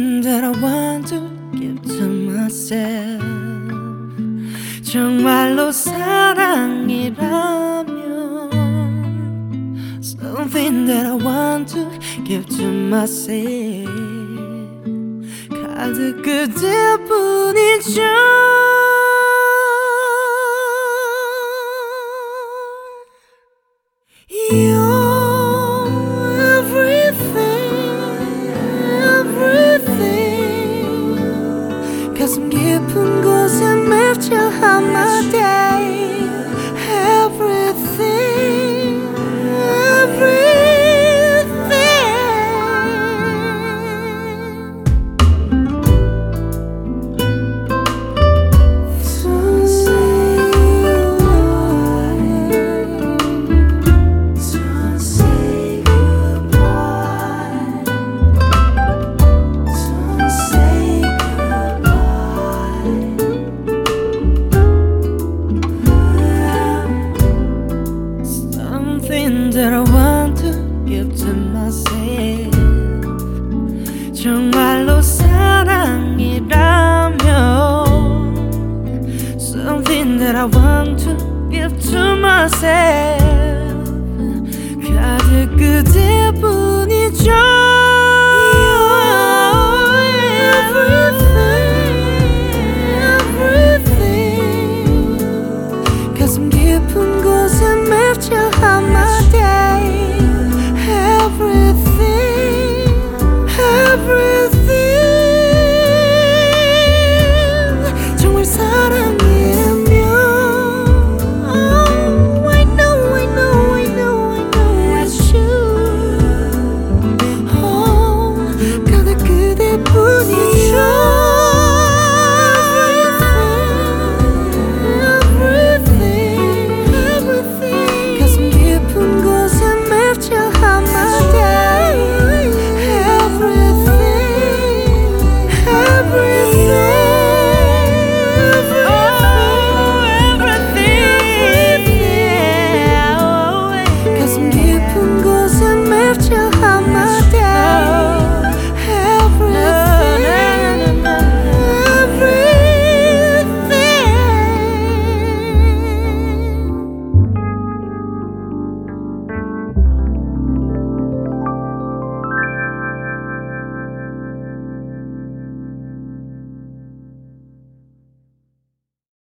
something that I want to give to myself 정말로 사랑이라면 Something that I want to give to myself 가득 그대뿐이죠 You 가슴 깊은 곳에 맺혀 that I want to give to myself 정말로 사랑이라면 Something that I want to give to myself 가득 그대뿐이죠 Everything, everything 가슴 깊은 곳에 맺혀